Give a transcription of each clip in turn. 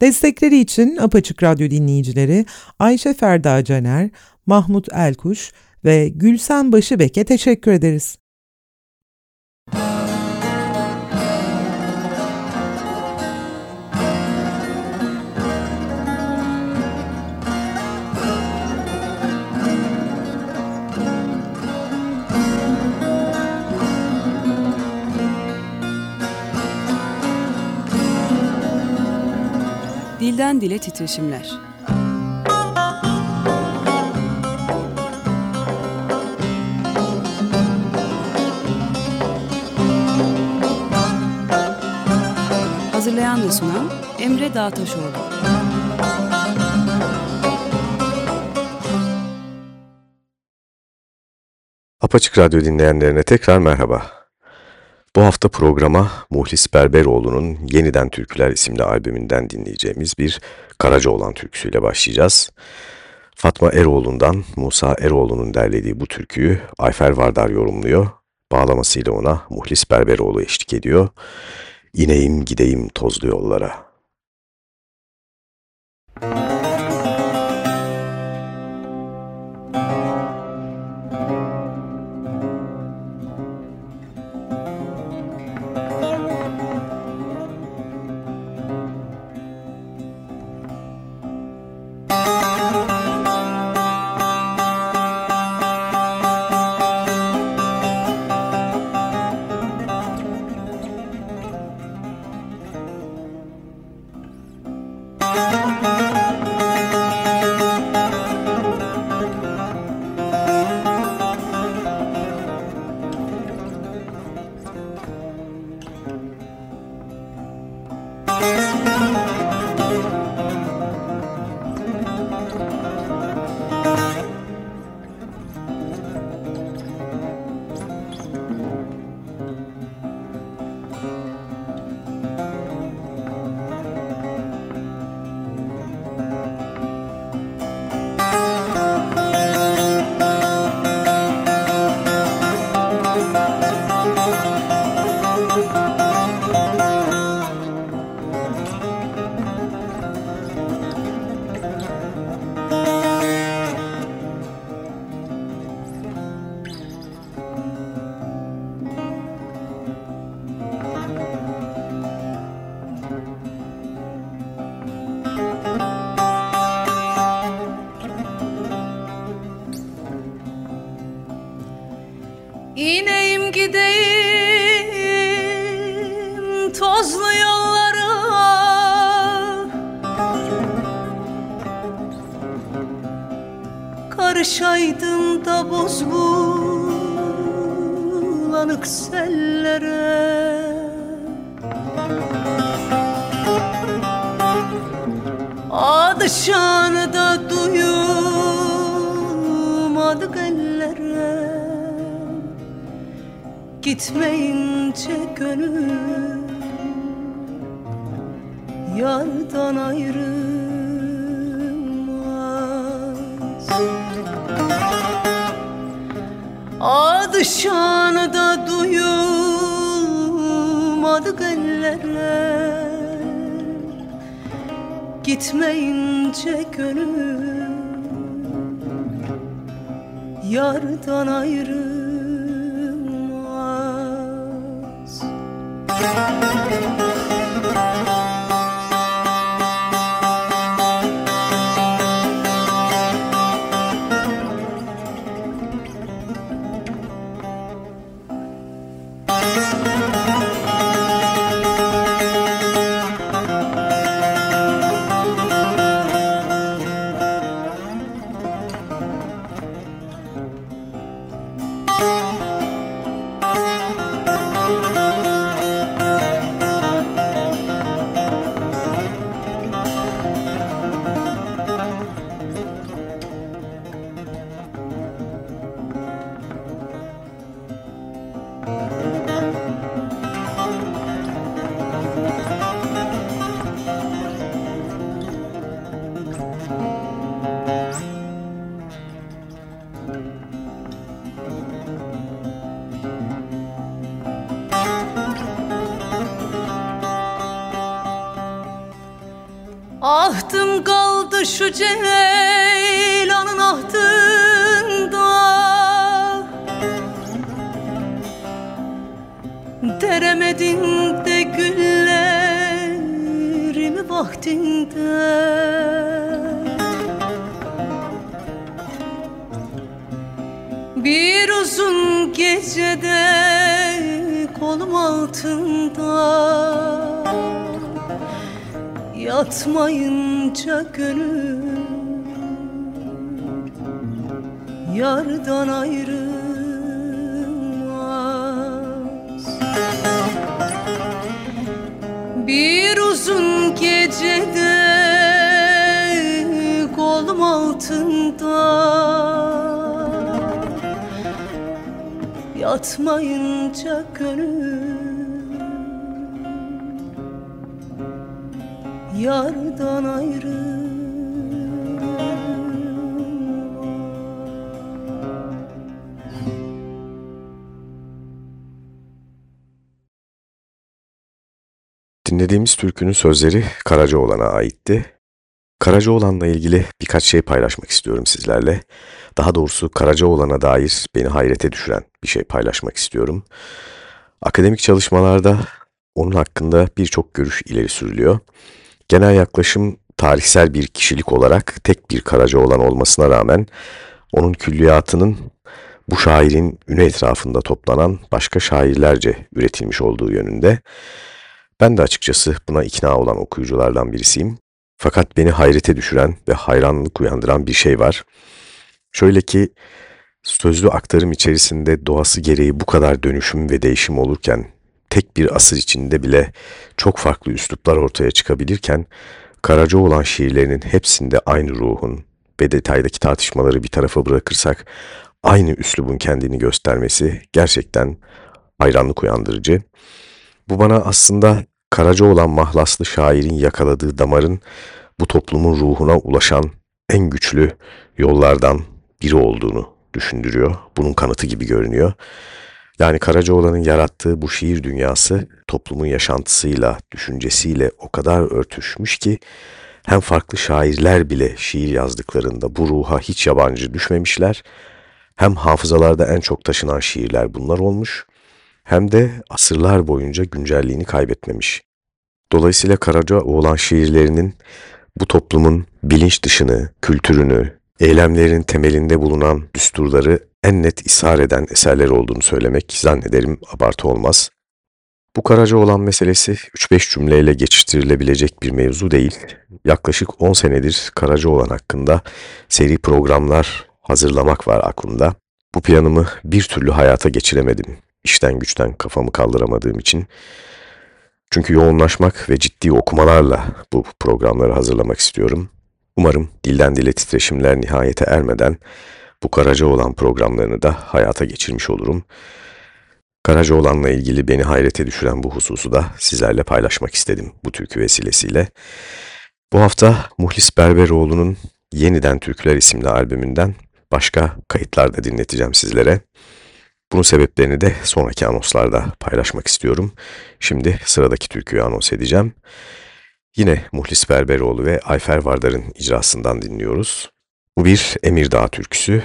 Destekleri için Apaçık Radyo dinleyicileri Ayşe Ferda Caner, Mahmut Elkuş ve Gülsen Başıbek'e teşekkür ederiz. Dilden Dile Titreşimler Hazırlayan ve sunan Emre Dağtaşoğlu Apaçık Radyo dinleyenlerine tekrar merhaba. Bu hafta programa Muhlis Berberoğlu'nun Yeniden Türküler isimli albümünden dinleyeceğimiz bir Karacaoğlan türküsüyle başlayacağız. Fatma Eroğlu'ndan Musa Eroğlu'nun derlediği bu türküyü Ayfer Vardar yorumluyor. Bağlamasıyla ona Muhlis Berberoğlu eşlik ediyor. İneyim gideyim tozlu yollara. Müzik Gitmeyince gönül. Yardan ayrı Adı şanı da duyulmadı ellere Gitmeyince gönül. Yardan ayrılmaz Thank you. Şu ceylanın ahtında. Deremedin de güllerimi vaktinde Yatmayınca gönül. Yardan ayrılmaz. Bir uzun gecede Kolum altında. Yatmayınca gönül yardan ayrı Dinlediğimiz türkünün sözleri Karacaoğlan'a aitti. Karacaoğlan'la ilgili birkaç şey paylaşmak istiyorum sizlerle. Daha doğrusu Karacaoğlan'a dair beni hayrete düşüren bir şey paylaşmak istiyorum. Akademik çalışmalarda onun hakkında birçok görüş ileri sürülüyor. Genel yaklaşım tarihsel bir kişilik olarak tek bir Karacaoğlan olmasına rağmen onun külliyatının bu şairin üne etrafında toplanan başka şairlerce üretilmiş olduğu yönünde. Ben de açıkçası buna ikna olan okuyuculardan birisiyim. Fakat beni hayrete düşüren ve hayranlık uyandıran bir şey var. Şöyle ki sözlü aktarım içerisinde doğası gereği bu kadar dönüşüm ve değişim olurken tek bir asır içinde bile çok farklı üsluplar ortaya çıkabilirken Karacaoğlan şiirlerinin hepsinde aynı ruhun ve detaydaki tartışmaları bir tarafa bırakırsak aynı üslubun kendini göstermesi gerçekten hayranlık uyandırıcı. Bu bana aslında Karacaoğlan mahlaslı şairin yakaladığı damarın bu toplumun ruhuna ulaşan en güçlü yollardan biri olduğunu düşündürüyor. Bunun kanıtı gibi görünüyor. Yani Karacaoğlan'ın yarattığı bu şiir dünyası toplumun yaşantısıyla, düşüncesiyle o kadar örtüşmüş ki hem farklı şairler bile şiir yazdıklarında bu ruha hiç yabancı düşmemişler, hem hafızalarda en çok taşınan şiirler bunlar olmuş, hem de asırlar boyunca güncelliğini kaybetmemiş. Dolayısıyla Karacaoğlan şiirlerinin bu toplumun bilinç dışını, kültürünü, eylemlerin temelinde bulunan düsturları en net ishar eden eserler olduğunu söylemek zannederim abartı olmaz. Bu Karacaoğlan meselesi 3-5 cümleyle geçiştirilebilecek bir mevzu değil. Yaklaşık 10 senedir Karacaoğlan hakkında seri programlar hazırlamak var aklımda. Bu planımı bir türlü hayata geçiremedim. İşten güçten kafamı kaldıramadığım için. Çünkü yoğunlaşmak ve ciddi okumalarla bu programları hazırlamak istiyorum. Umarım dilden dile titreşimler nihayete ermeden bu Karacaoğlan programlarını da hayata geçirmiş olurum. Karacaoğlan'la ilgili beni hayrete düşüren bu hususu da sizlerle paylaşmak istedim bu türkü vesilesiyle. Bu hafta Muhlis Berberoğlu'nun Yeniden Türküler isimli albümünden başka kayıtlar da dinleteceğim sizlere. Bunun sebeplerini de sonraki anonslarda paylaşmak istiyorum. Şimdi sıradaki türküyü anons edeceğim. Yine Muhlis Berberoğlu ve Ayfer Vardar'ın icrasından dinliyoruz. Bu bir Emirdağ türküsü.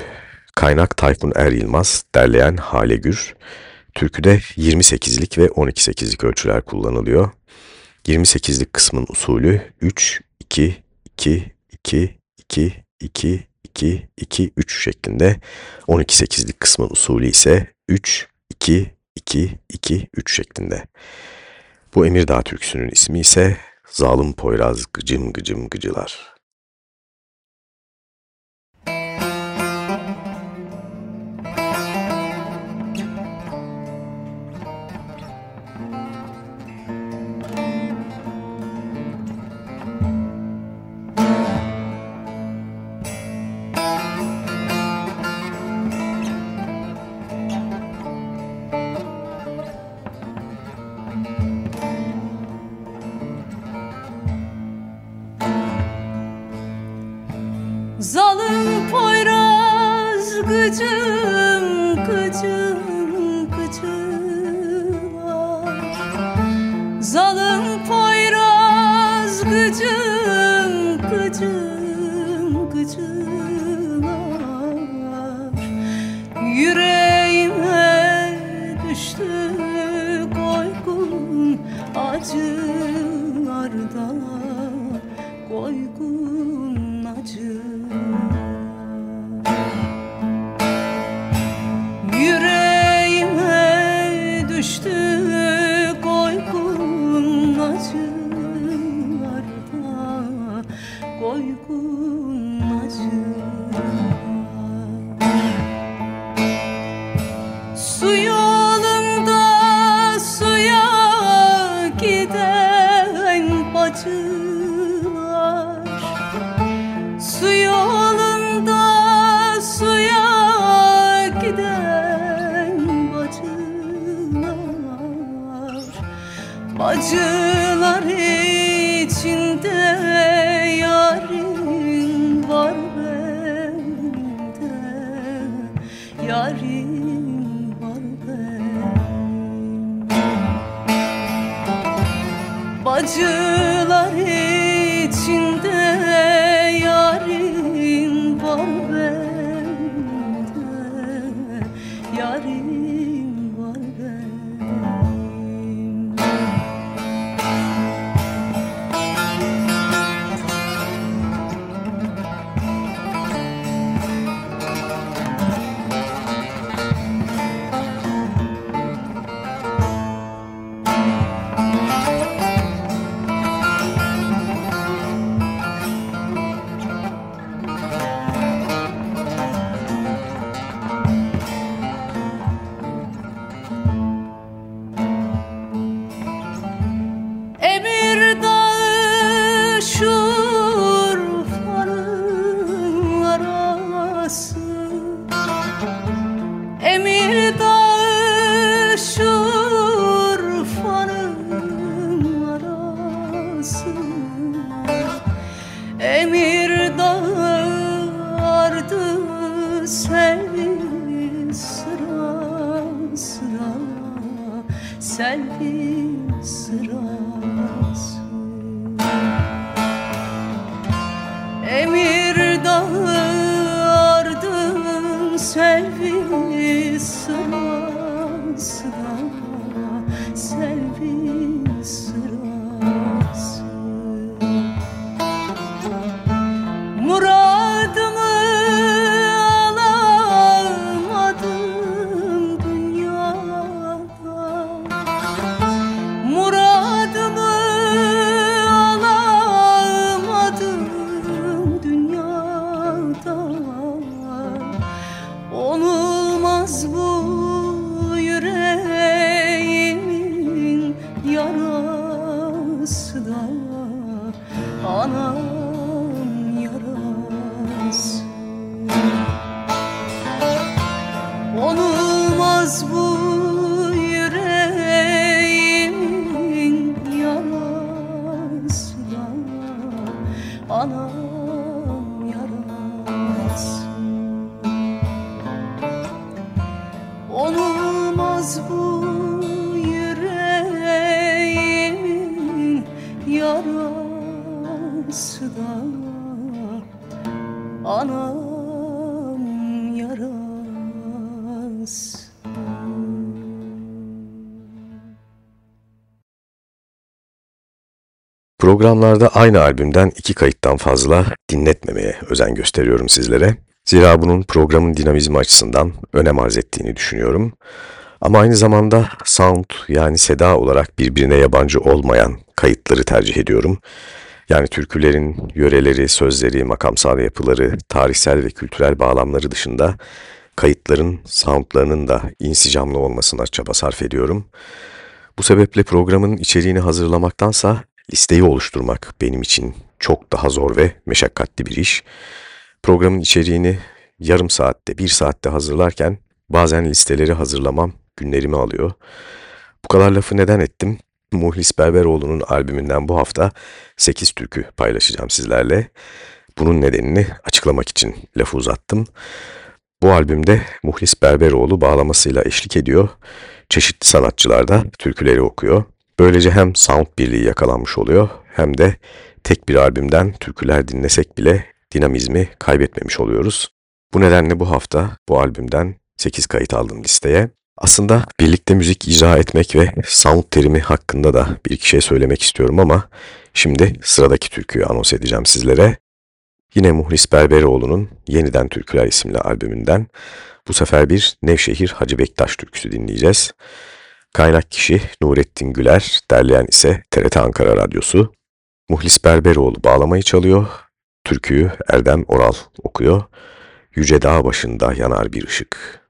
Kaynak Tayfun Er Yılmaz, derleyen Hale Gür. Türküde 28'lik ve 12-8'lik ölçüler kullanılıyor. 28'lik kısmın usulü 3, 2, 2, 2, 2, 2, 2, 2, 3 şeklinde. 12-8'lik kısmın usulü ise 3, 2, 2, 2, 3 şeklinde. Bu Emirdağ türküsünün ismi ise Zalim Poyraz Gıcım Gıcım Gıcılar. Anam Programlarda aynı albümden iki kayıttan fazla dinletmemeye özen gösteriyorum sizlere. Zira bunun programın dinamizmi açısından önem arz ettiğini düşünüyorum. Ama aynı zamanda sound yani seda olarak birbirine yabancı olmayan kayıtları tercih ediyorum. Yani türkülerin yöreleri, sözleri, makamsal yapıları, tarihsel ve kültürel bağlamları dışında kayıtların soundlarının da insicamlı olmasına çaba sarf ediyorum. Bu sebeple programın içeriğini hazırlamaktansa listeyi oluşturmak benim için çok daha zor ve meşakkatli bir iş. Programın içeriğini yarım saatte, bir saatte hazırlarken bazen listeleri hazırlamam günlerimi alıyor. Bu kadar lafı neden ettim? Muhlis Berberoğlu'nun albümünden bu hafta 8 türkü paylaşacağım sizlerle. Bunun nedenini açıklamak için lafı uzattım. Bu albümde Muhlis Berberoğlu bağlamasıyla eşlik ediyor. Çeşitli sanatçılar da türküleri okuyor. Böylece hem sound birliği yakalanmış oluyor hem de tek bir albümden türküler dinlesek bile dinamizmi kaybetmemiş oluyoruz. Bu nedenle bu hafta bu albümden 8 kayıt aldım listeye. Aslında birlikte müzik icra etmek ve sound terimi hakkında da bir iki şey söylemek istiyorum ama şimdi sıradaki türküyü anons edeceğim sizlere. Yine Muhlis Berberoğlu'nun Yeniden Türküler isimli albümünden bu sefer bir Nevşehir Hacı Bektaş türküsü dinleyeceğiz. Kaynak kişi Nurettin Güler, derleyen ise TRT Ankara Radyosu. Muhlis Berberoğlu bağlamayı çalıyor, türküyü Erdem Oral okuyor. Yüce dağ başında yanar bir ışık.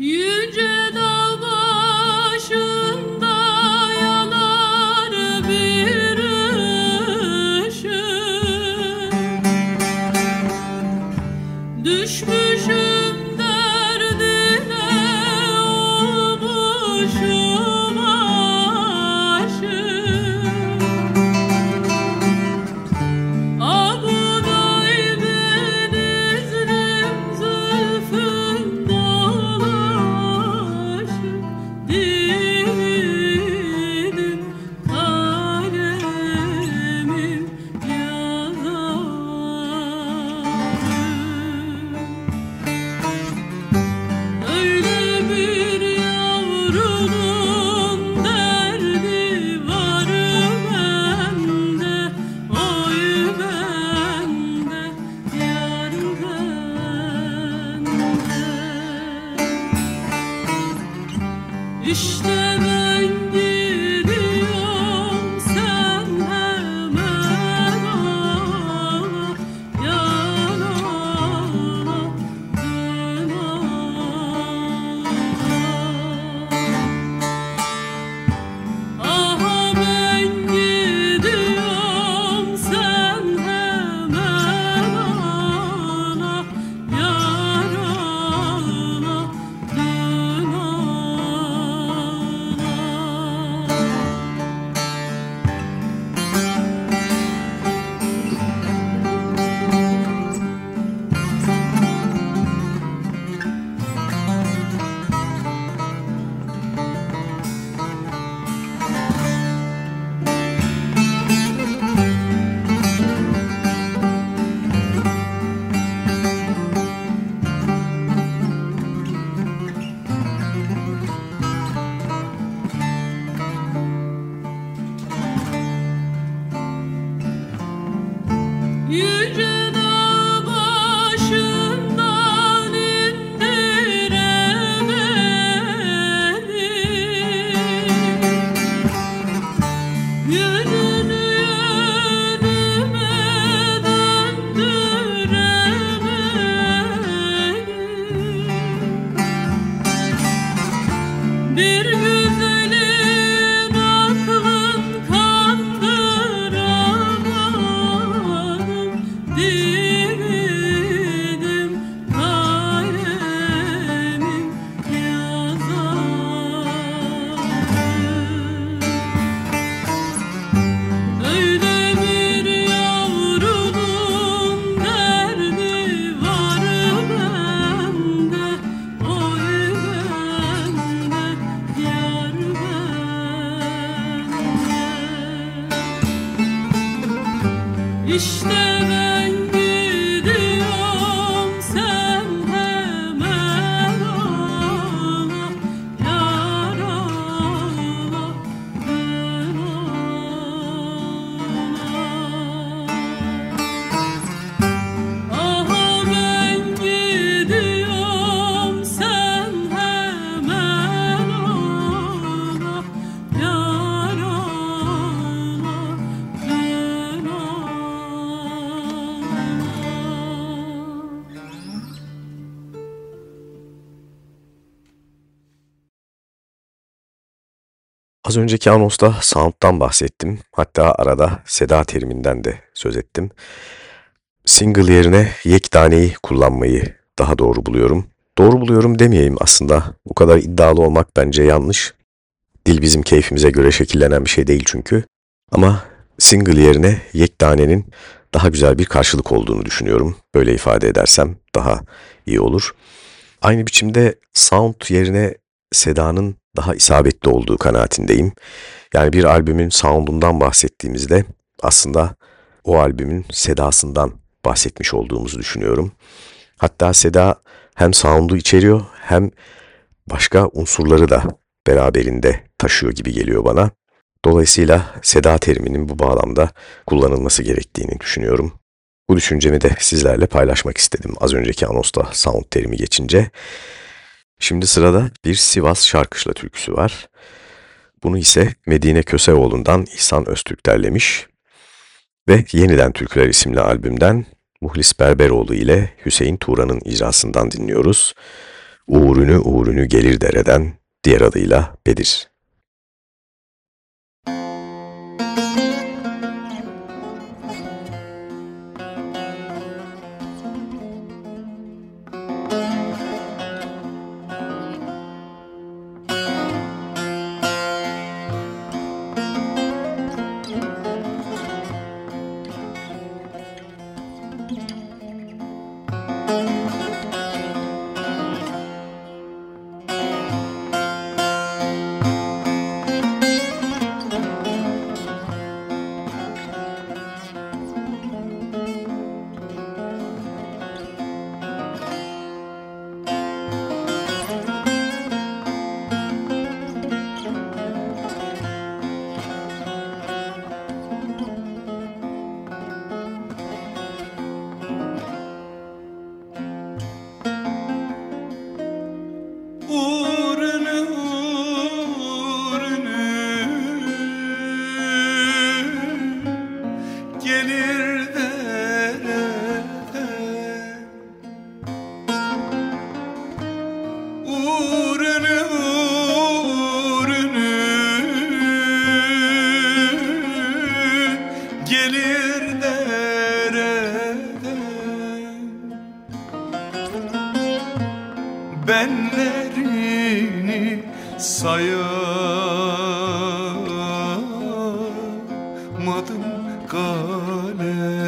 云卷 Az önceki anonsta sound'dan bahsettim. Hatta arada seda teriminden de söz ettim. Single yerine yektaneyi kullanmayı daha doğru buluyorum. Doğru buluyorum demeyeyim aslında. Bu kadar iddialı olmak bence yanlış. Dil bizim keyfimize göre şekillenen bir şey değil çünkü. Ama single yerine yektanenin daha güzel bir karşılık olduğunu düşünüyorum. Böyle ifade edersem daha iyi olur. Aynı biçimde sound yerine sedanın daha isabetli olduğu kanaatindeyim. Yani bir albümün sound'undan bahsettiğimizde aslında o albümün sedasından bahsetmiş olduğumuzu düşünüyorum. Hatta seda hem sound'u içeriyor hem başka unsurları da beraberinde taşıyor gibi geliyor bana. Dolayısıyla seda teriminin bu bağlamda kullanılması gerektiğini düşünüyorum. Bu düşüncemi de sizlerle paylaşmak istedim az önceki anosta sound terimi geçince. Şimdi sırada bir Sivas Şarkışla türküsü var. Bunu ise Medine Köseoğlu'ndan İhsan Öztürk derlemiş ve Yeniden Türküler isimli albümden Muhlis Berberoğlu ile Hüseyin Turan'ın icrasından dinliyoruz. Uğurünü uğurünü gelir dereden, diğer adıyla Bedir. çare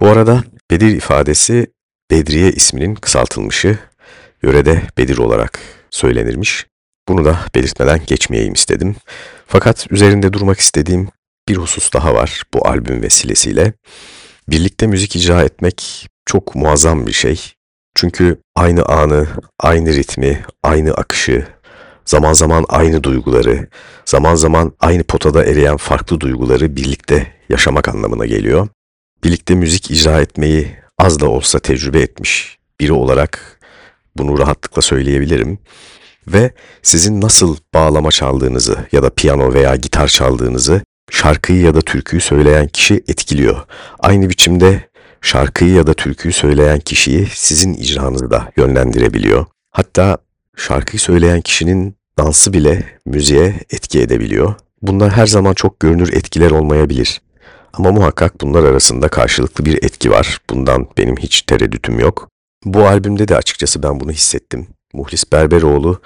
Bu arada Bedir ifadesi Bedriye isminin kısaltılmışı, yörede Bedir olarak söylenirmiş. Bunu da belirtmeden geçmeyeyim istedim. Fakat üzerinde durmak istediğim bir husus daha var bu albüm vesilesiyle. Birlikte müzik icra etmek çok muazzam bir şey. Çünkü aynı anı, aynı ritmi, aynı akışı, zaman zaman aynı duyguları, zaman zaman aynı potada eriyen farklı duyguları birlikte yaşamak anlamına geliyor birlikte müzik icra etmeyi az da olsa tecrübe etmiş biri olarak bunu rahatlıkla söyleyebilirim. Ve sizin nasıl bağlama çaldığınızı ya da piyano veya gitar çaldığınızı şarkıyı ya da türküyü söyleyen kişi etkiliyor. Aynı biçimde şarkıyı ya da türküyü söyleyen kişiyi sizin icranızı da yönlendirebiliyor. Hatta şarkıyı söyleyen kişinin dansı bile müziğe etki edebiliyor. Bunlar her zaman çok görünür etkiler olmayabilir. Ama muhakkak bunlar arasında karşılıklı bir etki var. Bundan benim hiç tereddütüm yok. Bu albümde de açıkçası ben bunu hissettim. Muhlis Berberoğlu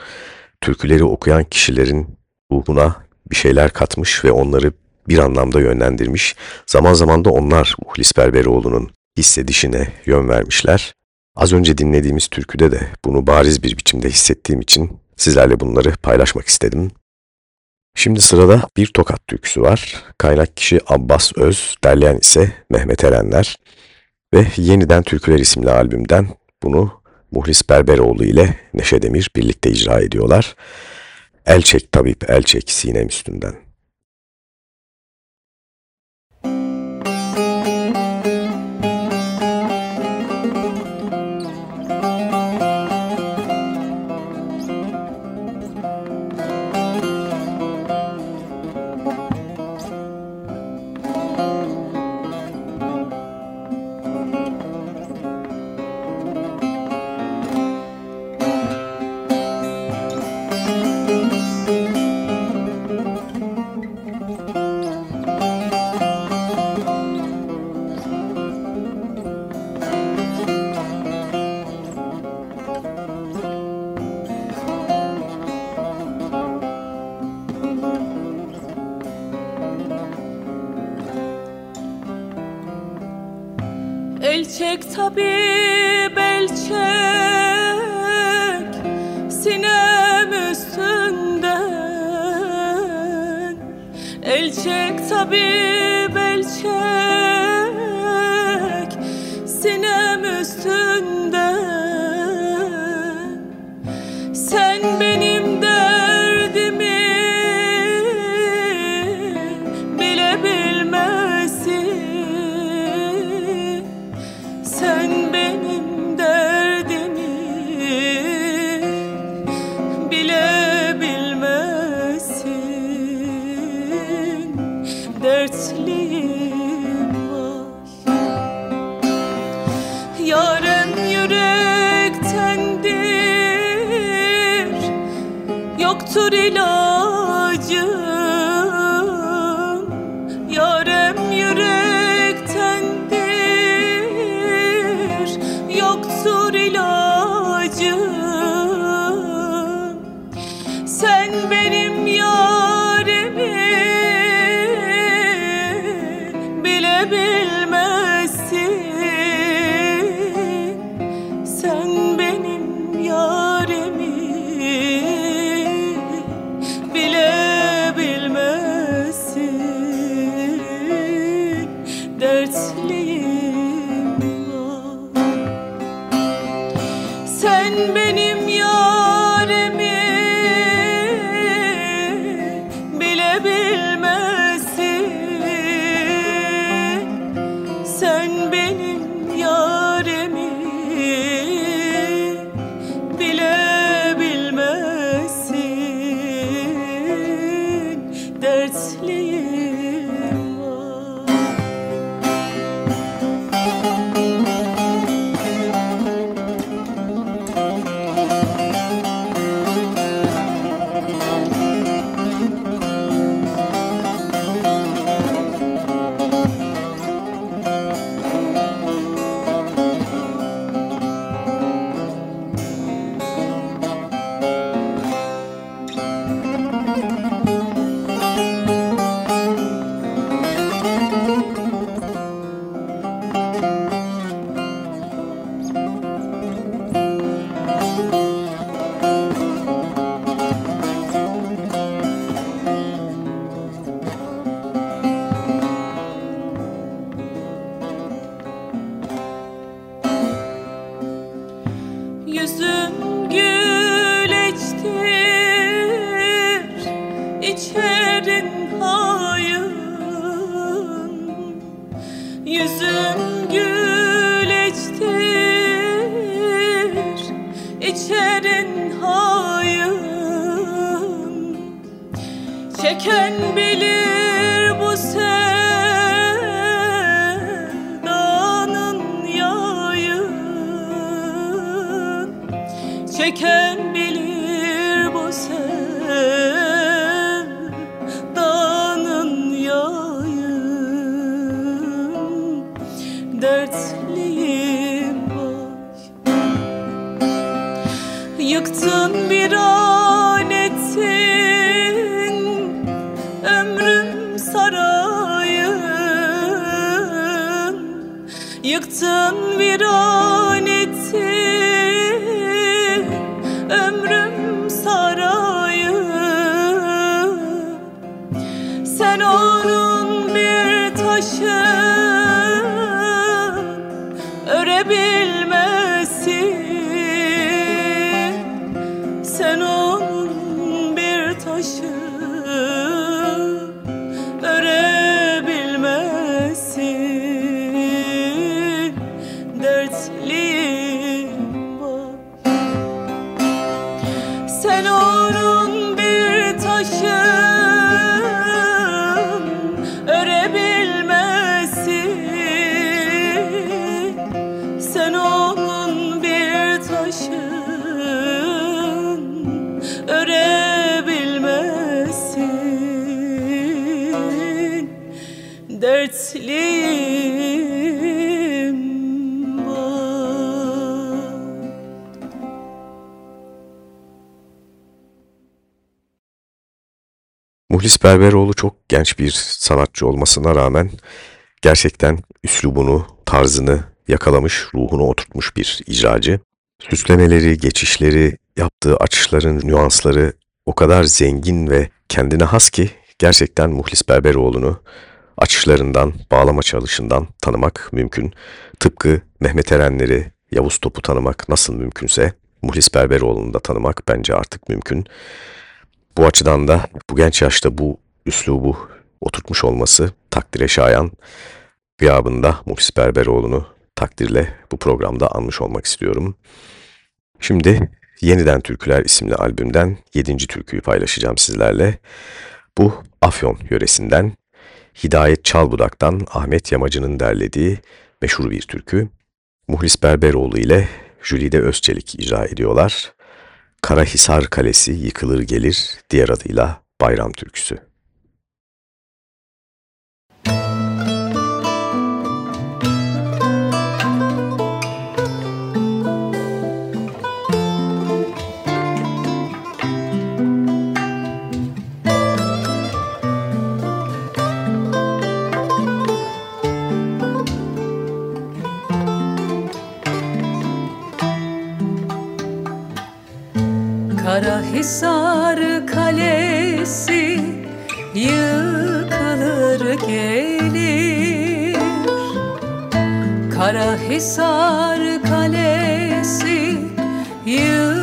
türküleri okuyan kişilerin ruhuna bir şeyler katmış ve onları bir anlamda yönlendirmiş. Zaman zaman da onlar Muhlis Berberoğlu'nun hissedişine yön vermişler. Az önce dinlediğimiz türküde de bunu bariz bir biçimde hissettiğim için sizlerle bunları paylaşmak istedim. Şimdi sırada bir tokat türküsü var. Kaynak kişi Abbas Öz, derleyen ise Mehmet Erenler. Ve Yeniden Türküler isimli albümden bunu Muhlis Berberoğlu ile Neşe Demir birlikte icra ediyorlar. El çek tabip, el çek sinem üstünden. Sen onun bir taşın Muhlis Berberoğlu çok genç bir sanatçı olmasına rağmen gerçekten üslubunu, tarzını yakalamış, ruhunu oturtmuş bir icracı. Süslemeleri, geçişleri, yaptığı açışların nüansları o kadar zengin ve kendine has ki gerçekten Muhlis Berberoğlu'nu açışlarından, bağlama çalışından tanımak mümkün. Tıpkı Mehmet Erenleri, Yavuz Top'u tanımak nasıl mümkünse Muhlis Berberoğlu'nu da tanımak bence artık mümkün. Bu açıdan da bu genç yaşta bu üslubu oturtmuş olması takdire şayan. Gıyabında Muhlis Berberoğlu'nu takdirle bu programda anmış olmak istiyorum. Şimdi Yeniden Türküler isimli albümden 7. türküyü paylaşacağım sizlerle. Bu Afyon yöresinden Hidayet Çalbudak'tan Ahmet Yamacı'nın derlediği meşhur bir türkü. Muhlis Berberoğlu ile Jülide Özçelik icra ediyorlar. Karahisar Kalesi yıkılır gelir diğer adıyla Bayram Türküsü. Karahisar Kalesi yıkılır gelir. Karahisar Kalesi yıkılır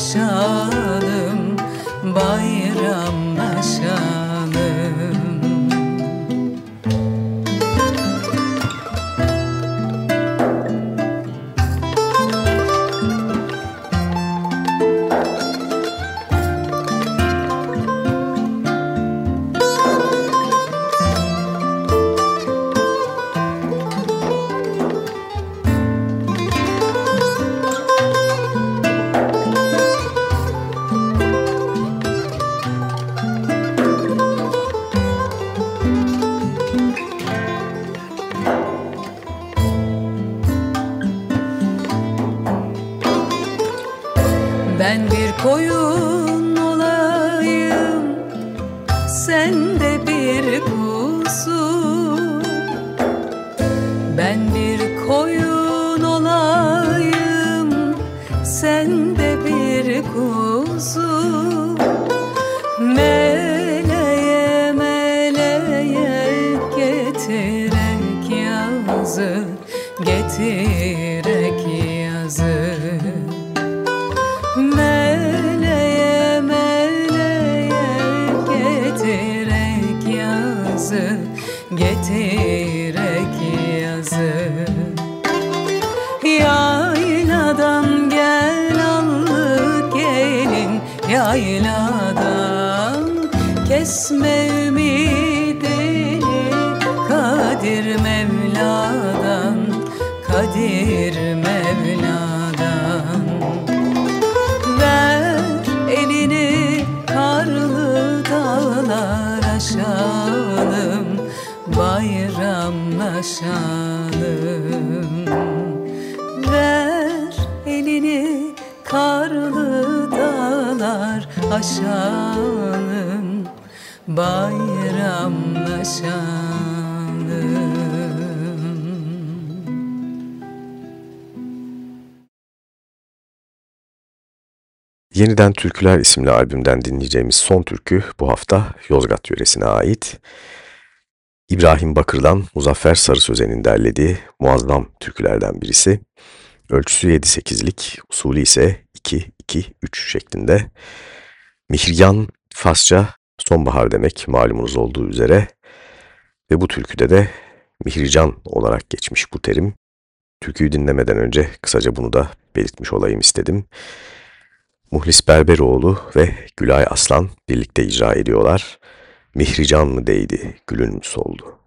dağlar kesme ümidini Kadir Mevla'dan Kadir Mevla'dan. Ver elini karlı dağlar aşalım Bayramlaşalım Ver elini karlı dağlar aşalım Yeniden Türküler isimli albümden dinleyeceğimiz son türkü bu hafta Yozgat yöresine ait. İbrahim Bakır'dan Muzaffer Sarı Sözen'in derlediği muazzam türkülerden birisi. Ölçüsü 7-8'lik, usulü ise 2-2-3 şeklinde. Mihriyan Farsça sonbahar demek malumunuz olduğu üzere ve bu türküde de Mihrican olarak geçmiş bu terim. Türküyü dinlemeden önce kısaca bunu da belirtmiş olayım istedim. Muhlis Berberoğlu ve Gülay Aslan birlikte icra ediyorlar. Mihrican mı değdi, gülün mü soldu?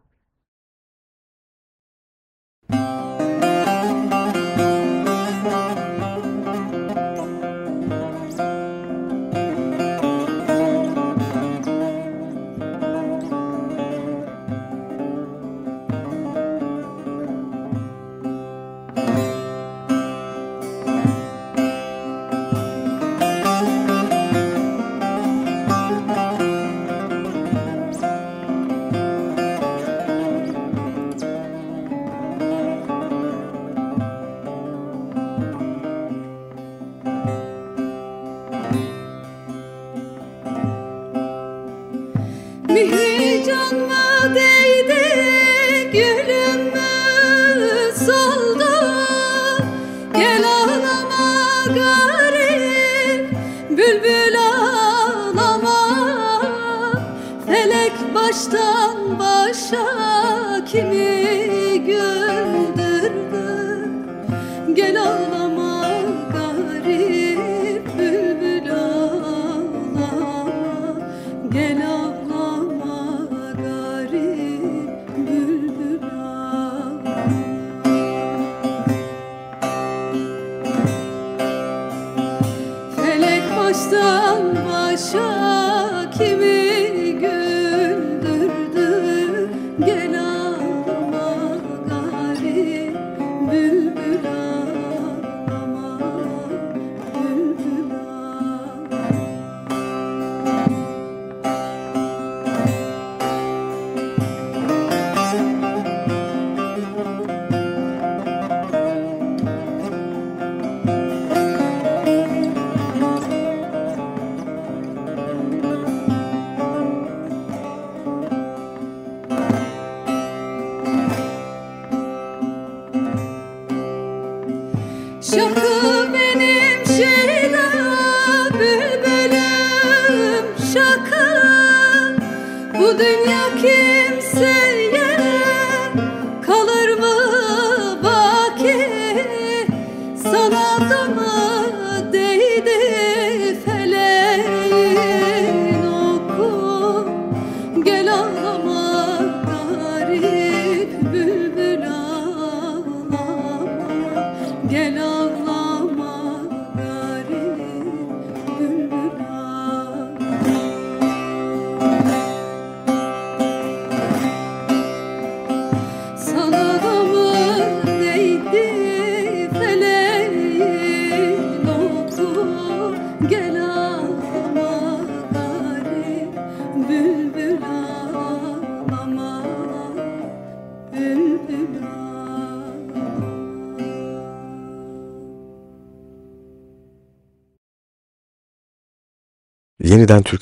Şarkı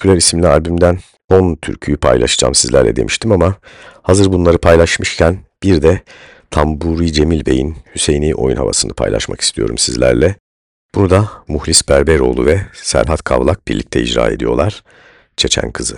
Türküler isimli albümden 10 türküyü paylaşacağım sizlerle demiştim ama hazır bunları paylaşmışken bir de Tamburi Cemil Bey'in Hüseyini oyun havasını paylaşmak istiyorum sizlerle. Bunu da Muhlis Berberoğlu ve Serhat Kavlak birlikte icra ediyorlar. Çeçen Kızı.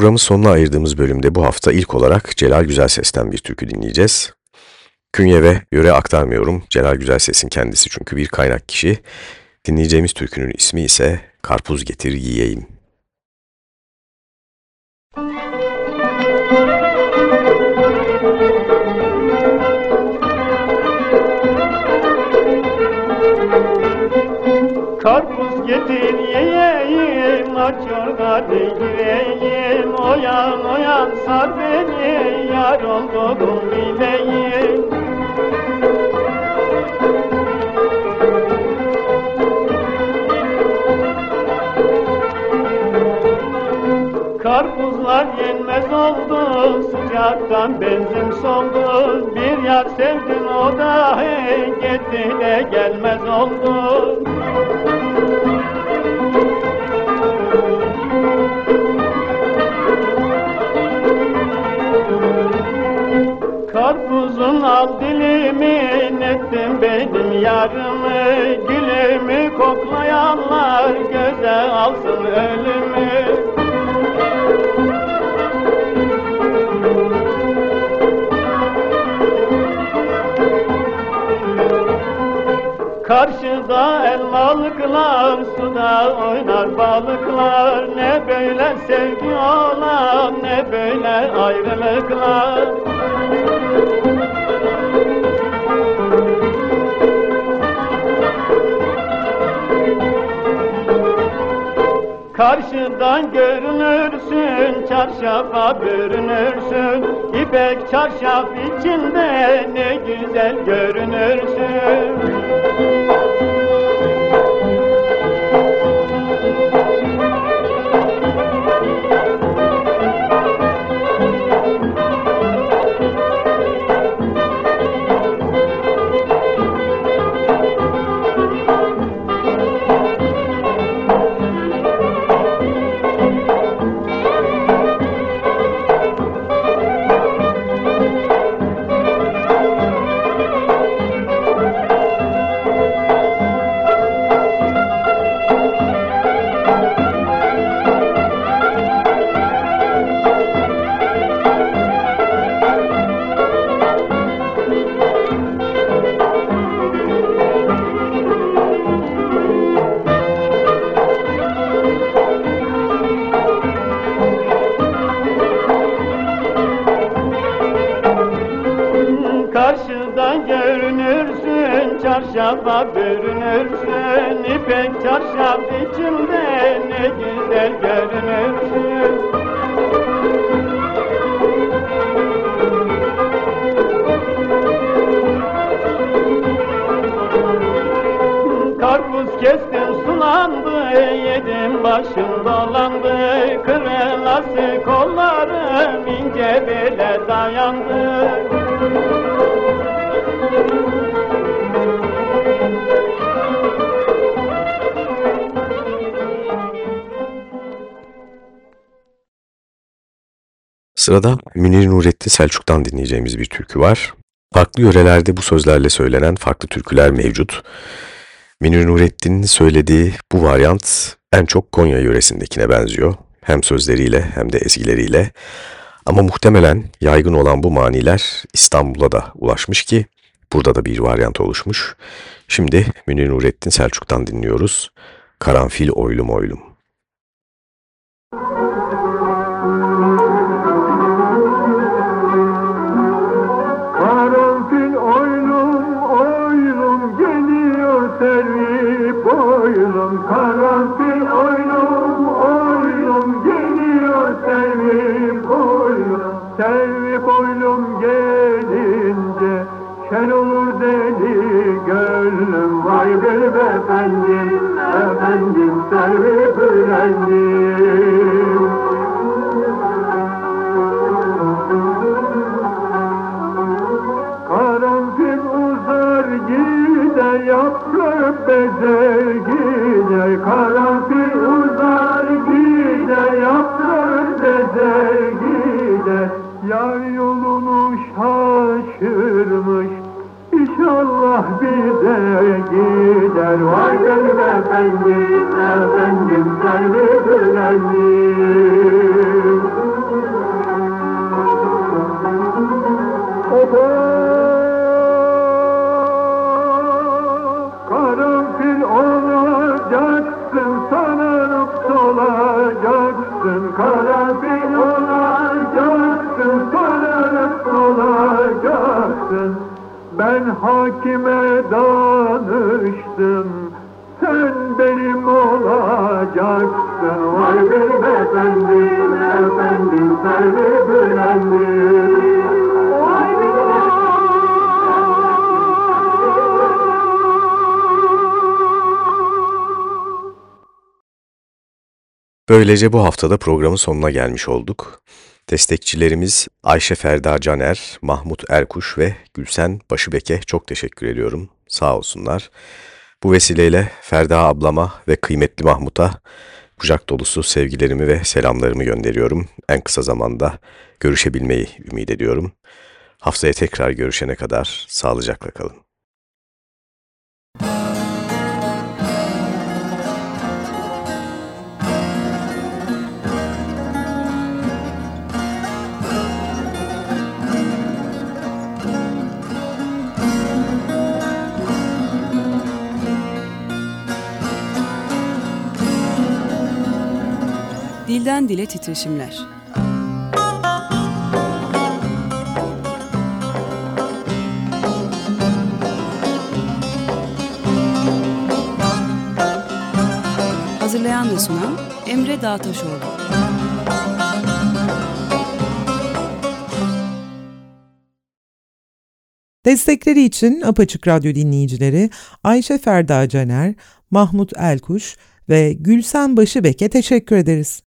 Programın sonuna ayırdığımız bölümde bu hafta ilk olarak Celal Güzelses'ten bir türkü dinleyeceğiz. Künye ve yöre aktarmıyorum. Celal Güzelses'in kendisi çünkü bir kaynak kişi. Dinleyeceğimiz türkünün ismi ise Karpuz Getir Yiyeyim. Karpuz getir yorga gireyim Oyan oyan sar beni, yar olduğum bileyim Karpuzlar yenmez oldu, sıcaktan benzin soldu. Bir yar sevdim o da hey, gitti de gelmez oldu Karpuzun al dilimin ettim benim yarımı. Gülümü koklayanlar göze alsın ölümü. Karşıda elmalı Suda oynar balıklar. Ne böyle sevgi olan Ne böyle ayrılıklar. Karşıdan görünürsün, çarşafa bürünürsün. İpek çarşaf içinde ne güzel görünürsün Sırada Münir Nurettin Selçuk'tan dinleyeceğimiz bir türkü var. Farklı yörelerde bu sözlerle söylenen farklı türküler mevcut. Münir Nurettin'in söylediği bu varyant en çok Konya yöresindekine benziyor. Hem sözleriyle hem de ezgileriyle. Ama muhtemelen yaygın olan bu maniler İstanbul'a da ulaşmış ki burada da bir varyant oluşmuş. Şimdi Münir Nurettin Selçuk'tan dinliyoruz. Karanfil oylum oylum. Gider yaprak bezer gider. Karanfil İnşallah bize gider. Vay benim efendim efendim servi efendim Karanfil Ben hakime danıştım, sen benim olacaksın. Vay benim efendim, efendim, efendim. Vay Böylece bu haftada programın sonuna gelmiş olduk. Destekçilerimiz Ayşe Ferda Caner, Mahmut Erkuş ve Gülsen Başıbek'e çok teşekkür ediyorum. Sağ olsunlar. Bu vesileyle Ferda ablama ve kıymetli Mahmut'a kucak dolusu sevgilerimi ve selamlarımı gönderiyorum. En kısa zamanda görüşebilmeyi ümit ediyorum. Haftaya tekrar görüşene kadar sağlıcakla kalın. Dilden Dile Titreşimler Hazırlayan ve sunan Emre Dağtaşoğlu. Destekleri için Apaçık Radyo dinleyicileri Ayşe Ferda Caner, Mahmut Elkuş ve Gülsen Başıbek'e teşekkür ederiz.